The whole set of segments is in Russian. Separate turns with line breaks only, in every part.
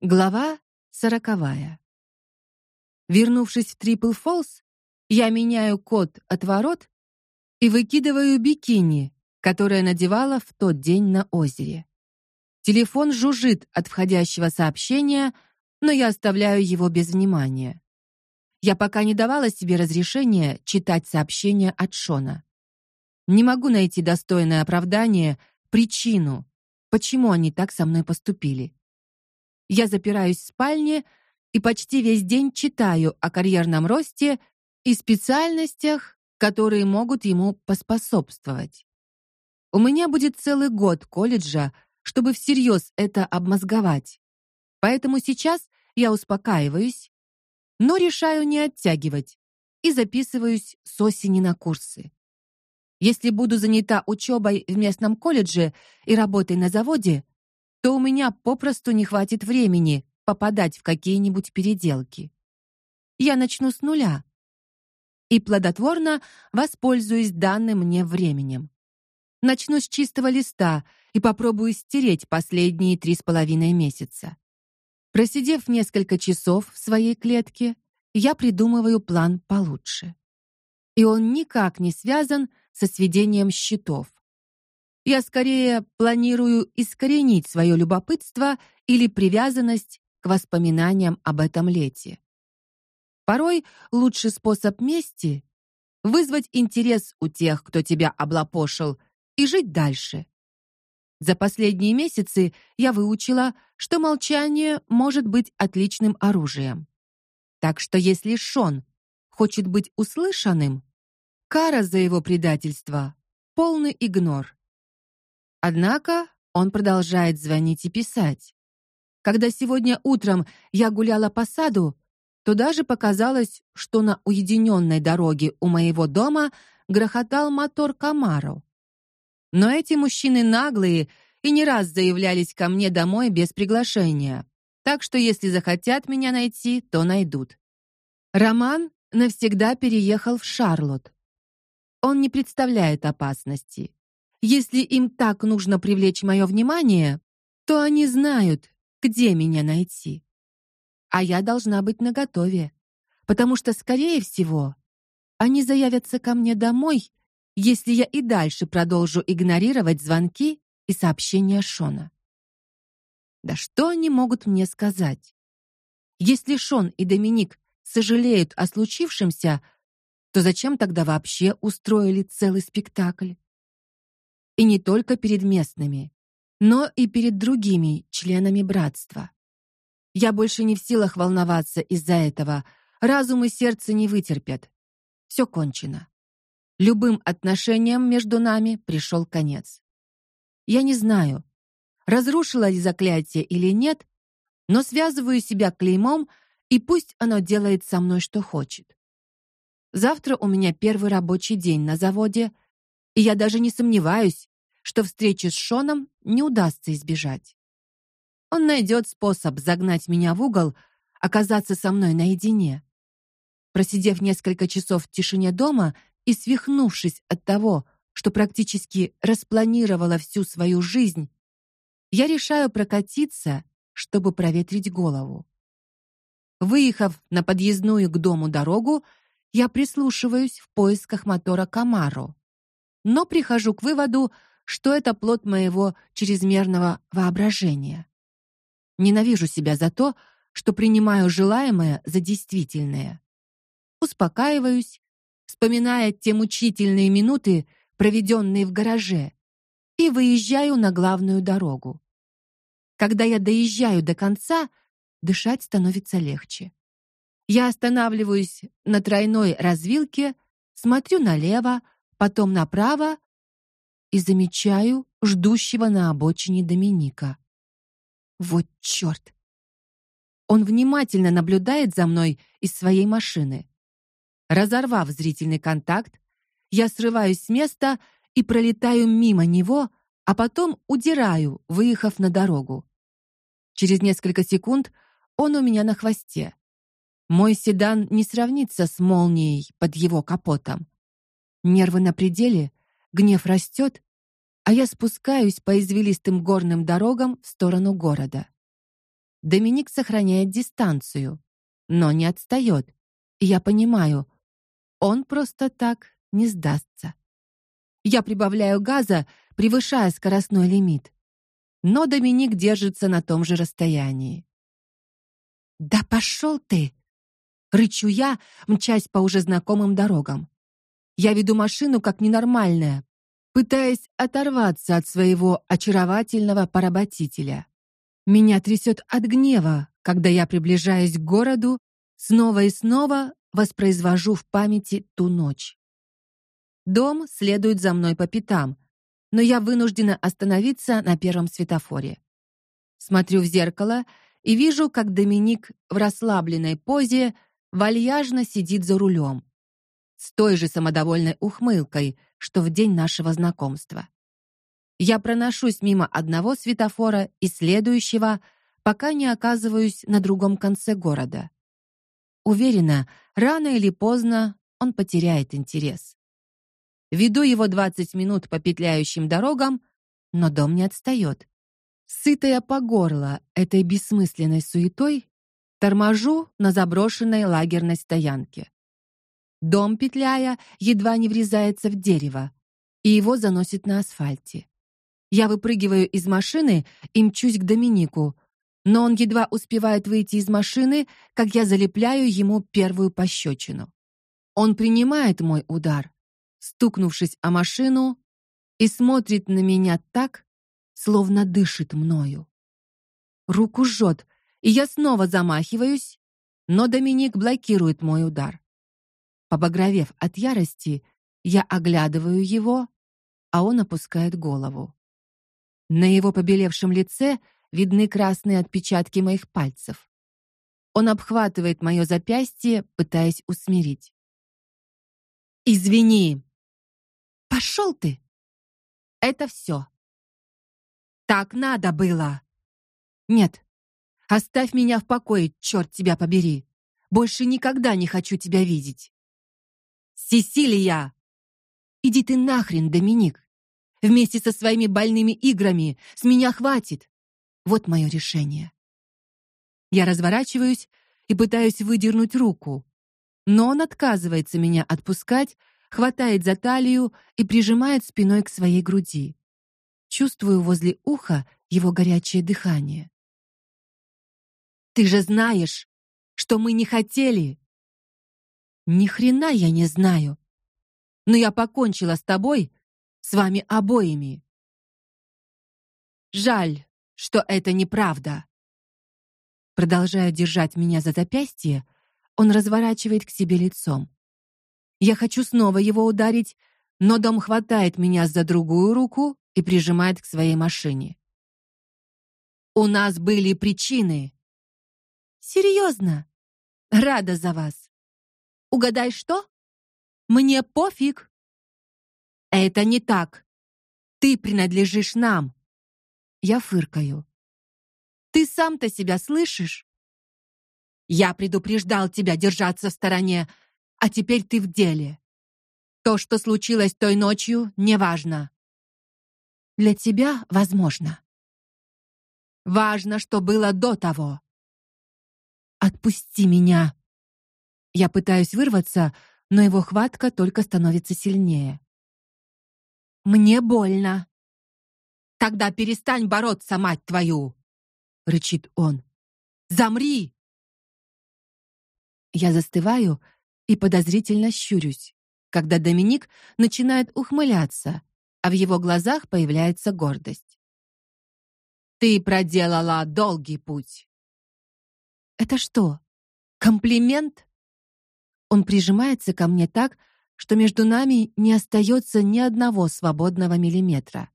Глава сороковая. Вернувшись в Трипл Фолс, я меняю код от ворот и выкидываю бикини, которое надевала в тот день на озере. Телефон жужжит от входящего сообщения, но я оставляю его без внимания. Я пока не давала себе разрешения читать сообщения от Шона. Не могу найти достойное оправдание, причину, почему они так со мной поступили. Я запираюсь в спальне и почти весь день читаю о карьерном росте и специальностях, которые могут ему поспособствовать. У меня будет целый год колледжа, чтобы всерьез это обмозговать. Поэтому сейчас я успокаиваюсь, но решаю не оттягивать и записываюсь с осени на курсы. Если буду занята учебой в местном колледже и работой на заводе, то у меня попросту не хватит времени попадать в какие-нибудь переделки. Я начну с нуля и плодотворно воспользуюсь данным мне временем. Начну с чистого листа и попробую стереть последние три с половиной месяца. Просидев несколько часов в своей клетке, я придумываю план получше. И он никак не связан со сведением счетов. Я скорее планирую искоренить свое любопытство или привязанность к воспоминаниям об этом лете. Порой лучший способ мести вызвать интерес у тех, кто тебя облапошил, и жить дальше. За последние месяцы я выучила, что молчание может быть отличным оружием. Так что если Шон хочет быть услышанным, кара за его предательство полный игнор. Однако он продолжает звонить и писать. Когда сегодня утром я гуляла по саду, то даже показалось, что на уединенной дороге у моего дома грохотал мотор Камаро. Но эти мужчины наглые и не раз заявлялись ко мне домой без приглашения. Так что если захотят меня найти, то найдут. Роман навсегда переехал в Шарлотт. Он не представляет опасности. Если им так нужно привлечь мое внимание, то они знают, где меня найти. А я должна быть наготове, потому что скорее всего они заявятся ко мне домой, если я и дальше продолжу игнорировать звонки и сообщения Шона. Да что они могут мне сказать? Если Шон и Доминик сожалеют о случившемся, то зачем тогда вообще устроили целый спектакль? И не только перед местными, но и перед другими членами братства. Я больше не в силах волноваться из-за этого. Разум и сердце не вытерпят. Все кончено. Любым отношениям между нами пришел конец. Я не знаю, разрушила ли заклятие или нет, но связываю себя клеймом, и пусть оно делает со мной что хочет. Завтра у меня первый рабочий день на заводе, и я даже не сомневаюсь, что встречи с Шоном не удастся избежать. Он найдет способ загнать меня в угол, оказаться со мной наедине. Просидев несколько часов в тишине дома и свихнувшись от того, что практически распланировала всю свою жизнь, я решаю прокатиться, чтобы проветрить голову. Выехав на подъездную к дому дорогу, я прислушиваюсь в поисках мотора Камаро, но прихожу к выводу, что это плод моего чрезмерного воображения. Ненавижу себя за то, что принимаю желаемое за действительное. Успокаиваюсь, вспоминая те мучительные минуты, проведенные в гараже, и выезжаю на главную дорогу. Когда я доезжаю до конца, дышать становится легче. Я останавливаюсь на тройной развилке, смотрю налево, потом направо и замечаю ждущего на обочине Доминика. Вот черт! Он внимательно наблюдает за мной из своей машины. Разорвав зрительный контакт, я срываюсь с места и пролетаю мимо него, а потом удираю, выехав на дорогу. Через несколько секунд он у меня на хвосте. Мой седан не сравнится с молнией под его капотом. Нервы на пределе, гнев растет, а я спускаюсь по извилистым горным дорогам в сторону города. Доминик сохраняет дистанцию, но не отстает. Я понимаю, он просто так не сдастся. Я прибавляю газа, превышая скоростной лимит. Но Доминик держится на том же расстоянии. Да пошел ты, рычу я, мчась по уже знакомым дорогам. Я веду машину как ненормальная, пытаясь оторваться от своего очаровательного поработителя. Меня трясет от гнева, когда я приближаюсь к городу, снова и снова воспроизвожу в памяти ту ночь. Дом следует за мной по пятам, но я вынуждена остановиться на первом светофоре. Смотрю в зеркало и вижу, как Доминик в расслабленной позе вальяжно сидит за рулем, с той же самодовольной ухмылкой, что в день нашего знакомства. Я проношусь мимо одного светофора и следующего, пока не оказываюсь на другом конце города. Уверена, рано или поздно он потеряет интерес. Веду его 20 минут по петляющим дорогам, но дом не отстает. Сытая по горло этой бессмысленной суетой, торможу на заброшенной лагерной стоянке. Дом, петляя, едва не врезается в дерево, и его заносит на асфальте. Я выпрыгиваю из машины и мчусь к Доминику, но он едва успевает выйти из машины, как я залепляю ему первую пощечину. Он принимает мой удар, стукнувшись о машину, и смотрит на меня так, словно дышит мною. Руку жжет, и я снова замахиваюсь, но Доминик блокирует мой удар. Побагровев от ярости, я оглядываю его, а он опускает голову. На его побелевшем лице видны красные отпечатки моих пальцев. Он обхватывает мое запястье, пытаясь усмирить. Извини. Пошел ты. Это все. Так надо было. Нет. Оставь меня в покое, черт тебя побери. Больше никогда не хочу тебя видеть. Сесилия. Иди ты нахрен, Доминик. Вместе со своими больными играми с меня хватит. Вот мое решение. Я разворачиваюсь и пытаюсь выдернуть руку, но он отказывается меня отпускать, хватает за талию и прижимает спиной к своей груди. Чувствую возле уха его горячее дыхание. Ты же знаешь, что мы не хотели. Ни хрена я не знаю. Но я покончила с тобой с вами обоими. Жаль, что это неправда. Продолжая держать меня за запястье, он разворачивает к себе лицом. Я хочу снова его ударить, но дом хватает меня за другую руку и прижимает к своей машине. У нас были причины. Серьезно? Рада за вас. Угадай что? Мне пофиг. Это не так. Ты принадлежишь нам. Я фыркаю. Ты сам-то себя слышишь? Я предупреждал тебя держаться в стороне, а теперь ты в деле. То, что случилось той ночью, неважно. Для тебя возможно. Важно, что было до того. Отпусти меня. Я пытаюсь вырваться, но его хватка только становится сильнее. Мне больно. Тогда перестань бороться, мать твою, рычит он. Замри. Я застываю и подозрительно щурюсь, когда Доминик начинает ухмыляться, а в его глазах появляется гордость. Ты проделала долгий путь. Это что? Комплимент? Он прижимается ко мне так, что между нами не остается ни одного свободного миллиметра.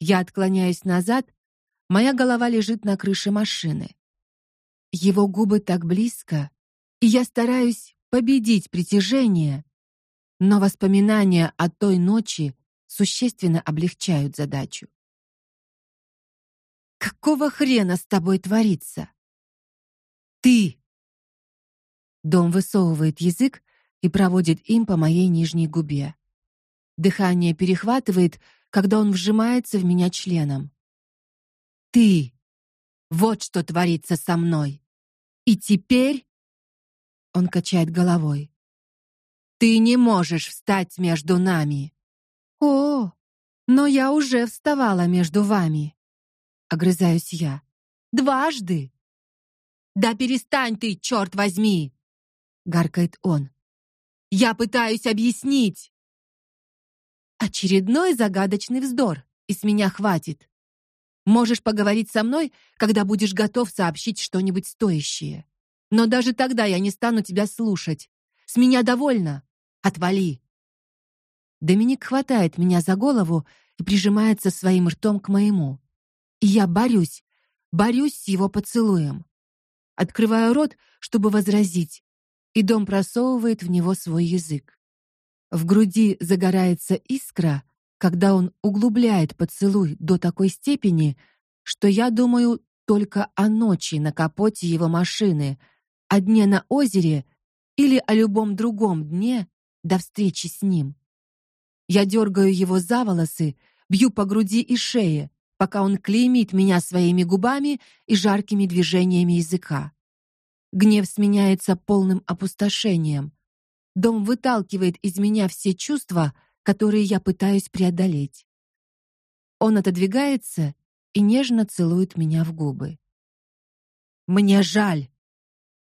Я отклоняюсь назад, моя голова лежит на крыше машины. Его губы так близко, и я стараюсь победить притяжение, но воспоминания о той ночи существенно облегчают задачу. Какого хрена с тобой творится? Ты Дом высовывает язык, и проводит им по моей нижней губе. Дыхание перехватывает, когда он вжимается в меня членом. Ты Вот что творится со мной. И теперь он качает головой. Ты не можешь встать между нами. О, но я уже вставала между вами. Огрызаюсь я. Дважды. Да перестань ты, черт возьми, гаркает он. Я пытаюсь объяснить. Очередной загадочный вздор, и с меня хватит. Можешь поговорить со мной, когда будешь готов сообщить что-нибудь стоящее. Но даже тогда я не стану тебя слушать. С меня довольно. Отвали. Доминик хватает меня за голову и прижимается своим ртом к моему. И я борюсь, борюсь с его поцелуем. Открываю рот, чтобы возразить, и дом просовывает в него свой язык. В груди загорается искра, когда он углубляет поцелуй до такой степени, что я думаю только о ночи на капоте его машины, о дне на озере или о любом другом дне до встречи с ним. Я дергаю его за волосы, бью по груди и шее, пока он клеймит меня своими губами и жаркими движениями языка. Гнев сменяется полным опустошением. Дом выталкивает из меня все чувства, которые я пытаюсь преодолеть. Он отодвигается и нежно целует меня в губы. Мне жаль.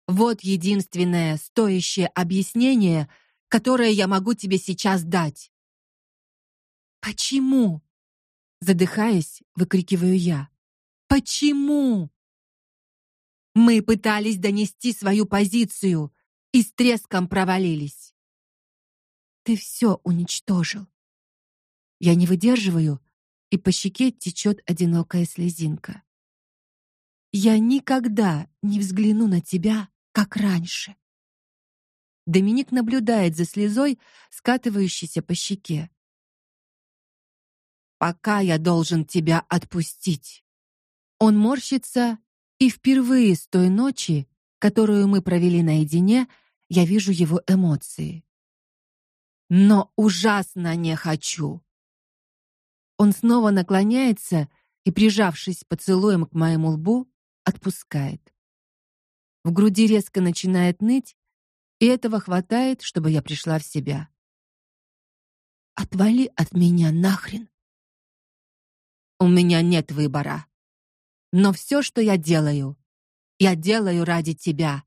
Вот единственное стоящее объяснение, которое я могу тебе сейчас дать. Почему? задыхаясь, выкрикиваю я. Почему? Мы пытались донести свою позицию и с треском провалились. Ты все уничтожил. Я не выдерживаю, и по щеке течет одинокая слезинка. Я никогда не взгляну на тебя, как раньше. Доминик наблюдает за слезой, скатывающейся по щеке. Пока я должен тебя отпустить. Он морщится и впервые с той ночи, которую мы провели наедине, я вижу его эмоции. Но ужасно не хочу. Он снова наклоняется и, прижавшись поцелуем к моему лбу, отпускает. В груди резко начинает ныть, и этого хватает, чтобы я пришла в себя. Отвали от меня нахрен. У меня нет выбора. Но все, что я делаю, я делаю ради тебя.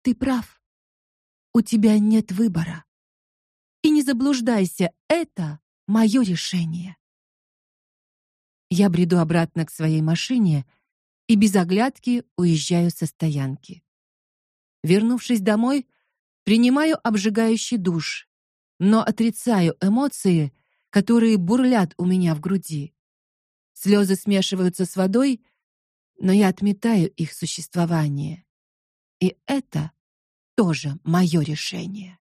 Ты прав. У тебя нет выбора. И не заблуждайся, это мое решение. Я бреду обратно к своей машине и без оглядки уезжаю со стоянки. Вернувшись домой, принимаю обжигающий душ, но отрицаю эмоции, которые бурлят у меня в груди. Слезы смешиваются с водой, но я отметаю их существование. И это тоже мое решение.